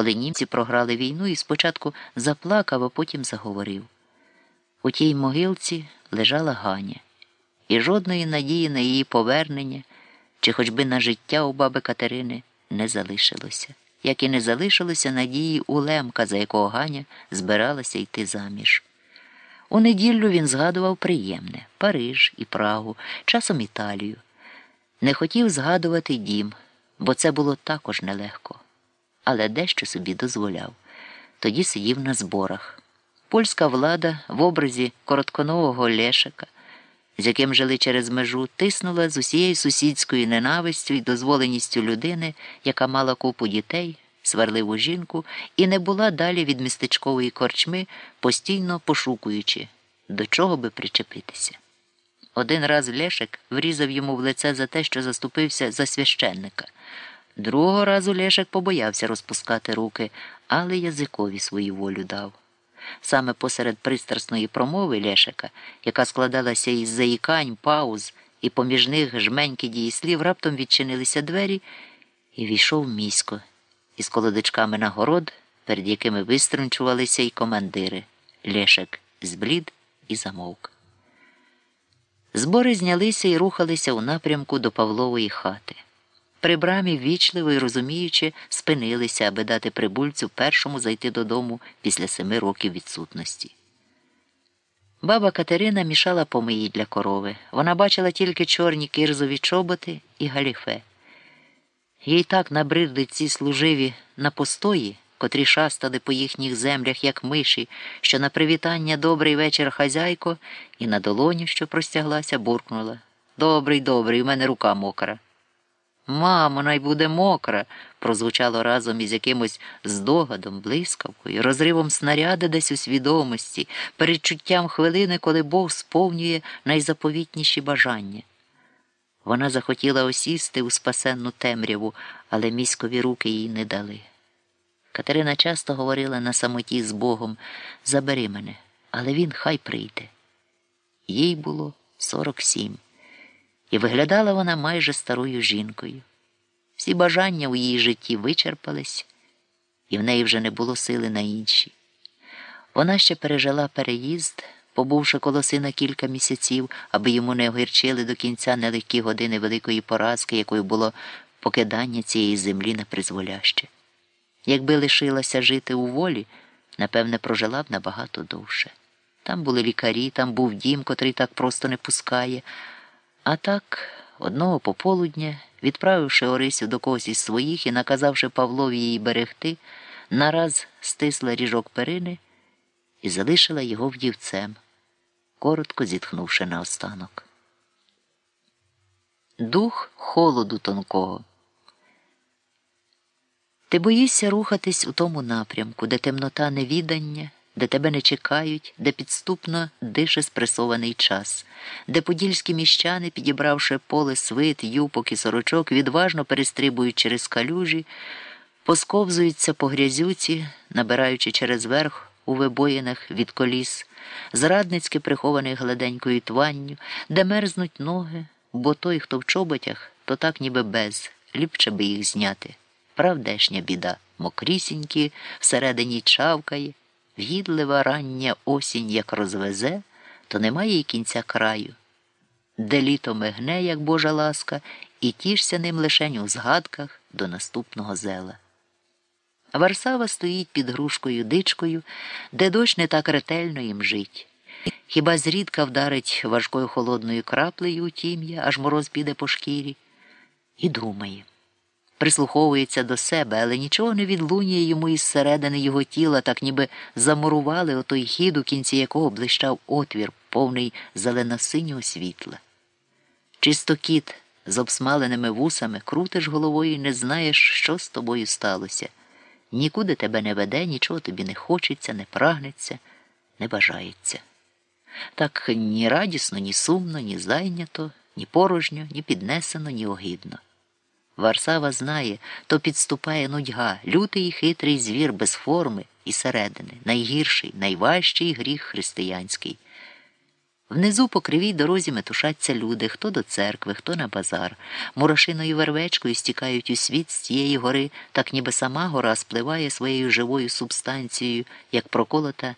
коли німці програли війну і спочатку заплакав, а потім заговорив. У тій могилці лежала Ганя, і жодної надії на її повернення чи хоч би на життя у баби Катерини не залишилося, як і не залишилося надії у Лемка, за якого Ганя збиралася йти заміж. У неділю він згадував приємне Париж і Прагу, часом Італію. Не хотів згадувати дім, бо це було також нелегко, але дещо собі дозволяв. Тоді сидів на зборах. Польська влада в образі коротконового Лешика, з яким жили через межу, тиснула з усією сусідською ненавистю і дозволеністю людини, яка мала купу дітей, сварливу жінку, і не була далі від містечкової корчми, постійно пошукуючи, до чого би причепитися. Один раз Лешик врізав йому в лице за те, що заступився за священника. Другого разу Лешик побоявся розпускати руки, але язикові свою волю дав. Саме посеред пристрасної промови Лешика, яка складалася із заїкань, пауз і поміж них жменьки дієслів, раптом відчинилися двері, і війшов місько із колодичками на город, перед якими виструнчувалися й командири. Лешик зблід і замовк. Збори знялися і рухалися у напрямку до Павлової хати. При брамі ввічливо і розуміючи, спинилися, аби дати прибульцю першому зайти додому після семи років відсутності. Баба Катерина мішала помиї для корови. Вона бачила тільки чорні кирзові чоботи і галіфе. Їй так набридли ці служиві на постої, котрі шастали по їхніх землях, як миші, що на привітання добрий вечір хазяйко і на долоню, що простяглася, буркнула Добрий, добрий, у мене рука мокра. Мамо, най буде мокра, прозвучало разом із якимось здогадом, блискавкою, розривом снаряди десь у свідомості, передчуттям хвилини, коли Бог сповнює найзаповітніші бажання. Вона захотіла осісти у спасенну темряву, але міськові руки їй не дали. Катерина часто говорила на самоті з Богом Забери мене, але він хай прийде. Їй було сорок сім і виглядала вона майже старою жінкою. Всі бажання у її житті вичерпались, і в неї вже не було сили на інші. Вона ще пережила переїзд, побувши коло сина кілька місяців, аби йому не огірчили до кінця нелегкі години великої поразки, якою було покидання цієї землі непризволяще. Якби лишилася жити у волі, напевне, прожила б набагато довше. Там були лікарі, там був дім, котрий так просто не пускає. А так, одного пополудня, відправивши Орисю до когось із своїх і наказавши Павлові її берегти, нараз стисла ріжок перини і залишила його вдівцем, коротко зітхнувши наостанок. Дух холоду тонкого. Ти боїшся рухатись у тому напрямку, де темнота невідання де тебе не чекають, де підступно дише спресований час, де подільські міщани, підібравши поле свит, юпок і сорочок, відважно перестрибують через калюжі, посковзуються по грязюці, набираючи через верх у вибоїнах від коліс, зрадницьки прихований гладенькою тванню, де мерзнуть ноги, бо той, хто в чоботях, то так ніби без, ліпше би їх зняти. Правдешня біда, мокрісінькі, всередині чавкає. В'їдлива рання осінь як розвезе, то немає й кінця краю, де літо мигне, як Божа ласка, і тішся ним лишень у згадках до наступного зела. Варсава стоїть під грушкою дичкою, де дощ не так ретельно їм жить. Хіба зрідка вдарить важкою холодною краплею у тім'я, аж мороз піде по шкірі, і думає прислуховується до себе, але нічого не відлунює йому із середини його тіла, так ніби замурували отой хід, у кінці якого блищав отвір, повний зелено-синього світла. Чисто кіт з обсмаленими вусами крутиш головою і не знаєш, що з тобою сталося. Нікуди тебе не веде, нічого тобі не хочеться, не прагнеться, не бажається. Так ні радісно, ні сумно, ні зайнято, ні порожньо, ні піднесено, ні огидно. Варсава знає, то підступає нудьга, лютий і хитрий звір без форми і середини, найгірший, найважчий гріх християнський. Внизу по кривій дорозі метушаться люди, хто до церкви, хто на базар. Морошиною вервечкою стікають у світ з цієї гори, так ніби сама гора спливає своєю живою субстанцією, як проколота